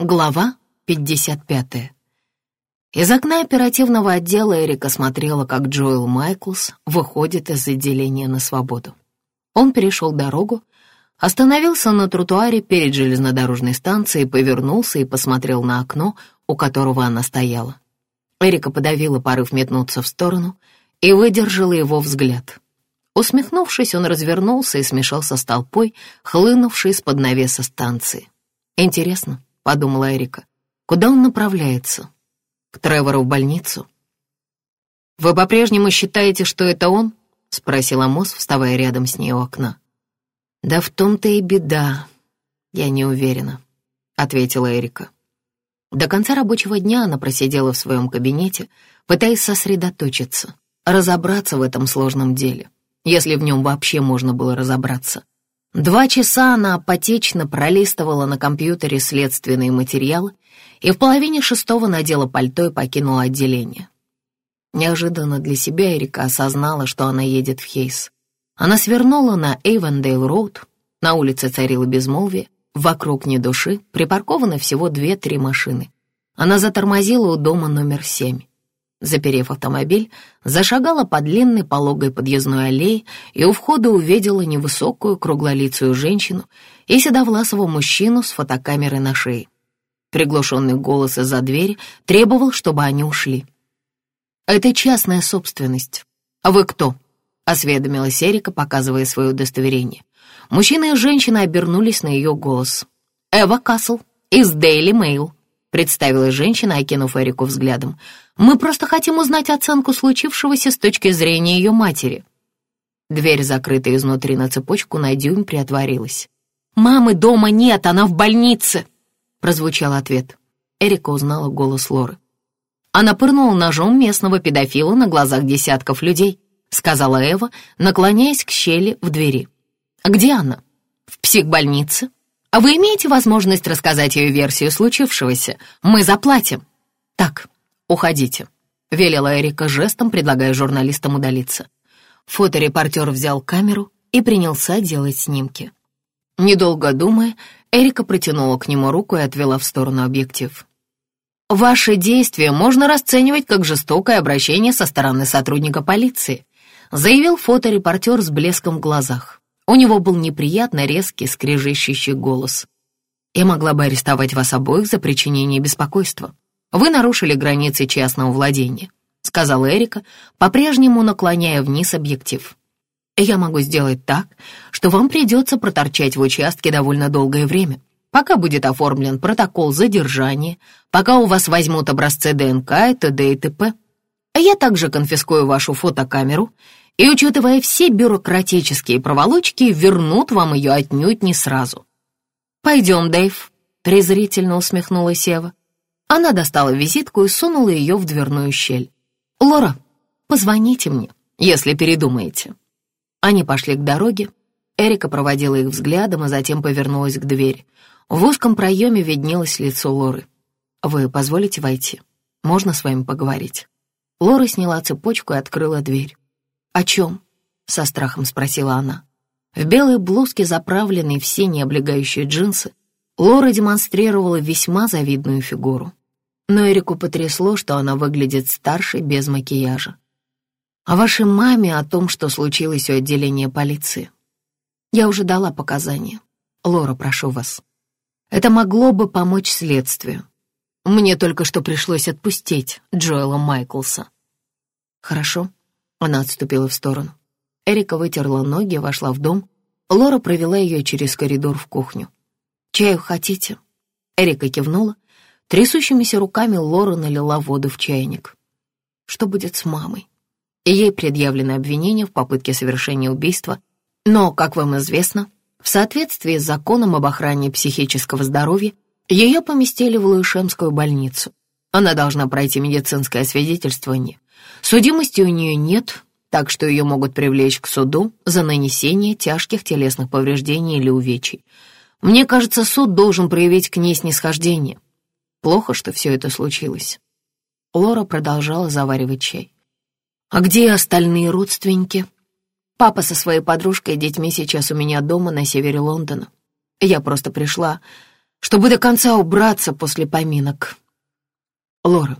Глава 55. Из окна оперативного отдела Эрика смотрела, как Джоэл Майклс выходит из отделения на свободу. Он перешел дорогу, остановился на тротуаре перед железнодорожной станцией, повернулся и посмотрел на окно, у которого она стояла. Эрика подавила порыв метнуться в сторону и выдержала его взгляд. Усмехнувшись, он развернулся и смешался с толпой, хлынувшей из-под навеса станции. Интересно, — подумала Эрика. «Куда он направляется? К Тревору в больницу?» «Вы по-прежнему считаете, что это он?» — спросила Мосс, вставая рядом с ней у окна. «Да в том-то и беда. Я не уверена», — ответила Эрика. До конца рабочего дня она просидела в своем кабинете, пытаясь сосредоточиться, разобраться в этом сложном деле, если в нем вообще можно было разобраться. Два часа она апатично пролистывала на компьютере следственные материалы и в половине шестого надела пальто и покинула отделение. Неожиданно для себя Эрика осознала, что она едет в Хейс. Она свернула на Эйвендейл-роуд, на улице царило безмолвие, вокруг ни души, припаркованы всего две-три машины. Она затормозила у дома номер семь. Заперев автомобиль, зашагала по длинной пологой подъездной аллее и у входа увидела невысокую круглолицую женщину и седовласого мужчину с фотокамерой на шее. Приглушенный голос из-за двери требовал, чтобы они ушли. «Это частная собственность. А вы кто?» — осведомилась Эрика, показывая свое удостоверение. Мужчина и женщина обернулись на ее голос. «Эва Касл из Daily Mail», представила женщина, окинув Эрику взглядом. «Мы просто хотим узнать оценку случившегося с точки зрения ее матери». Дверь, закрытая изнутри на цепочку, на дюйм приотворилась. «Мамы дома нет, она в больнице!» прозвучал ответ. Эрика узнала голос Лоры. Она пырнула ножом местного педофила на глазах десятков людей, сказала Эва, наклоняясь к щели в двери. «Где она?» «В психбольнице», вы имеете возможность рассказать ее версию случившегося? Мы заплатим». «Так, уходите», — велела Эрика жестом, предлагая журналистам удалиться. Фоторепортер взял камеру и принялся делать снимки. Недолго думая, Эрика протянула к нему руку и отвела в сторону объектив. «Ваши действия можно расценивать как жестокое обращение со стороны сотрудника полиции», заявил фоторепортер с блеском в глазах. У него был неприятно резкий, скрежещущий голос. «Я могла бы арестовать вас обоих за причинение беспокойства. Вы нарушили границы частного владения», — сказала Эрика, по-прежнему наклоняя вниз объектив. «Я могу сделать так, что вам придется проторчать в участке довольно долгое время, пока будет оформлен протокол задержания, пока у вас возьмут образцы ДНК т.д. и т.п. Я также конфискую вашу фотокамеру и, учитывая все бюрократические проволочки, вернут вам ее отнюдь не сразу. «Пойдем, Дэйв», — презрительно усмехнулась Ева. Она достала визитку и сунула ее в дверную щель. «Лора, позвоните мне, если передумаете». Они пошли к дороге. Эрика проводила их взглядом, а затем повернулась к двери. В узком проеме виднелось лицо Лоры. «Вы позволите войти? Можно с вами поговорить?» Лора сняла цепочку и открыла дверь. «О чем?» — со страхом спросила она. В белой блузке, заправленной в синие облегающие джинсы, Лора демонстрировала весьма завидную фигуру. Но Эрику потрясло, что она выглядит старше без макияжа. «О вашей маме, о том, что случилось у отделения полиции. Я уже дала показания. Лора, прошу вас. Это могло бы помочь следствию. Мне только что пришлось отпустить Джоэла Майклса». «Хорошо», она отступила в сторону. Эрика вытерла ноги, вошла в дом. Лора провела ее через коридор в кухню. «Чаю хотите?» Эрика кивнула. Трясущимися руками Лора налила воду в чайник. «Что будет с мамой?» Ей предъявлены обвинения в попытке совершения убийства, но, как вам известно, в соответствии с законом об охране психического здоровья, ее поместили в Луишемскую больницу. Она должна пройти медицинское освидетельствование. Судимости у нее нет, так что ее могут привлечь к суду за нанесение тяжких телесных повреждений или увечий. Мне кажется, суд должен проявить к ней снисхождение. Плохо, что все это случилось. Лора продолжала заваривать чай. «А где остальные родственники?» «Папа со своей подружкой и детьми сейчас у меня дома на севере Лондона. Я просто пришла, чтобы до конца убраться после поминок. Лора,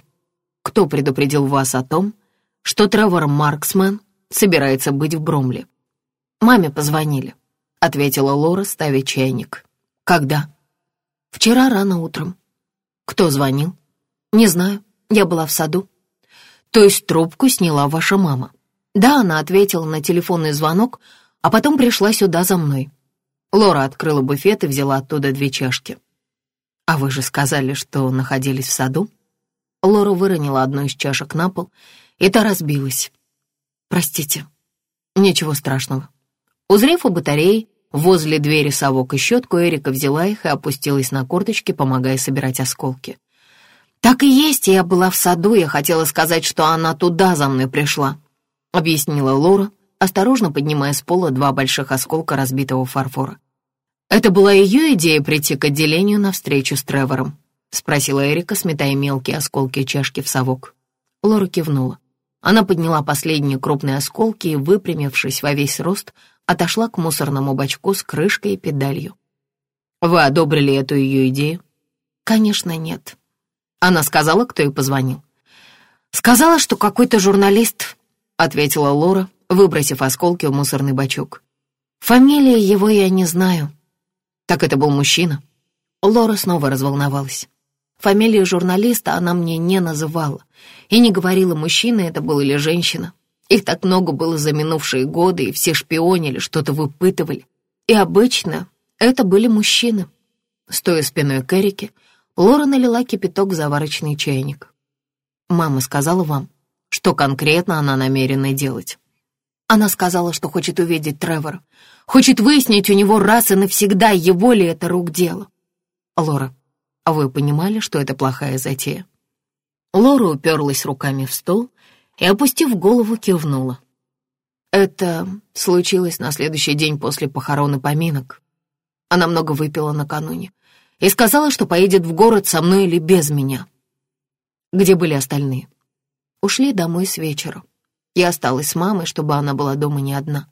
кто предупредил вас о том, что Тревор Марксмен собирается быть в Бромле? Маме позвонили, ответила Лора, ставя чайник. Когда? Вчера рано утром. Кто звонил? Не знаю, я была в саду. То есть трубку сняла ваша мама? Да, она ответила на телефонный звонок, а потом пришла сюда за мной. Лора открыла буфет и взяла оттуда две чашки. «А вы же сказали, что находились в саду?» Лора выронила одну из чашек на пол, и та разбилась. «Простите, ничего страшного». Узрев у батареи, возле двери совок и щетку, Эрика взяла их и опустилась на корточки, помогая собирать осколки. «Так и есть, я была в саду, я хотела сказать, что она туда за мной пришла», — объяснила Лора, осторожно поднимая с пола два больших осколка разбитого фарфора. «Это была ее идея прийти к отделению на встречу с Тревором?» — спросила Эрика, сметая мелкие осколки чашки в совок. Лора кивнула. Она подняла последние крупные осколки и, выпрямившись во весь рост, отошла к мусорному бачку с крышкой и педалью. «Вы одобрили эту ее идею?» «Конечно, нет». Она сказала, кто ей позвонил. «Сказала, что какой-то журналист», — ответила Лора, выбросив осколки в мусорный бачок. «Фамилии его я не знаю». Так это был мужчина? Лора снова разволновалась. Фамилию журналиста она мне не называла и не говорила, мужчина это был или женщина. Их так много было за минувшие годы, и все шпионили, что-то выпытывали. И обычно это были мужчины. Стоя спиной к Эрике, Лора налила кипяток в заварочный чайник. «Мама сказала вам, что конкретно она намерена делать?» Она сказала, что хочет увидеть Тревора, хочет выяснить у него раз и навсегда, его ли это рук дело. Лора, а вы понимали, что это плохая затея? Лора уперлась руками в стол и, опустив голову, кивнула. Это случилось на следующий день после похорон и поминок. Она много выпила накануне и сказала, что поедет в город со мной или без меня. Где были остальные? Ушли домой с вечера. Я осталась с мамой, чтобы она была дома не одна.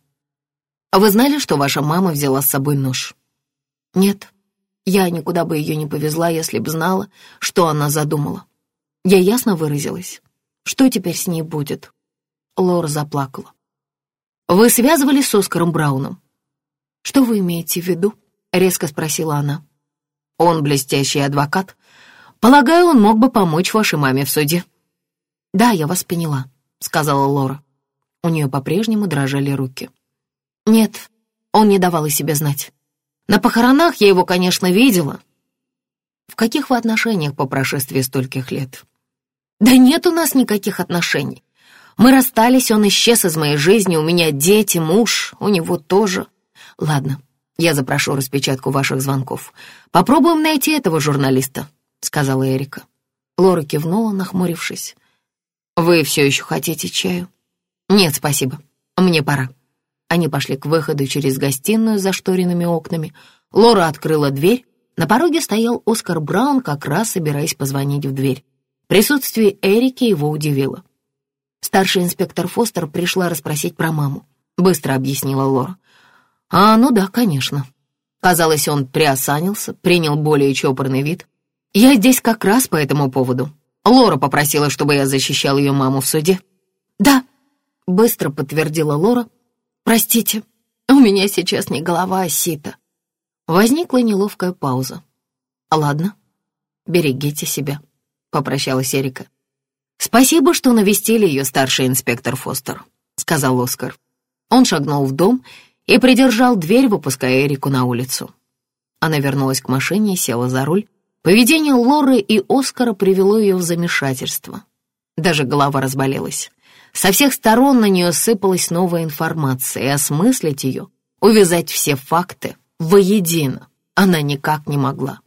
А вы знали, что ваша мама взяла с собой нож? Нет, я никуда бы ее не повезла, если б знала, что она задумала. Я ясно выразилась. Что теперь с ней будет? Лора заплакала. Вы связывались с Оскаром Брауном? Что вы имеете в виду? Резко спросила она. Он блестящий адвокат. Полагаю, он мог бы помочь вашей маме в суде. Да, я вас поняла. — сказала Лора. У нее по-прежнему дрожали руки. «Нет, он не давал о себе знать. На похоронах я его, конечно, видела». «В каких вы отношениях по прошествии стольких лет?» «Да нет у нас никаких отношений. Мы расстались, он исчез из моей жизни, у меня дети, муж, у него тоже. Ладно, я запрошу распечатку ваших звонков. Попробуем найти этого журналиста», — сказала Эрика. Лора кивнула, нахмурившись. «Вы все еще хотите чаю?» «Нет, спасибо. Мне пора». Они пошли к выходу через гостиную за шторенными окнами. Лора открыла дверь. На пороге стоял Оскар Браун, как раз собираясь позвонить в дверь. Присутствие Эрики его удивило. Старший инспектор Фостер пришла расспросить про маму. Быстро объяснила Лора. «А, ну да, конечно». Казалось, он приосанился, принял более чопорный вид. «Я здесь как раз по этому поводу. Лора попросила, чтобы я защищал ее маму в суде. «Да», — быстро подтвердила Лора. «Простите, у меня сейчас не голова, а сито». Возникла неловкая пауза. «Ладно, берегите себя», — попрощалась Эрика. «Спасибо, что навестили ее старший инспектор Фостер», — сказал Оскар. Он шагнул в дом и придержал дверь, выпуская Эрику на улицу. Она вернулась к машине и села за руль, Поведение Лоры и Оскара привело ее в замешательство. Даже голова разболелась. Со всех сторон на нее сыпалась новая информация, и осмыслить ее, увязать все факты воедино она никак не могла.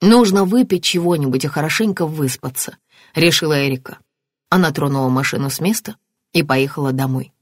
«Нужно выпить чего-нибудь и хорошенько выспаться», — решила Эрика. Она тронула машину с места и поехала домой.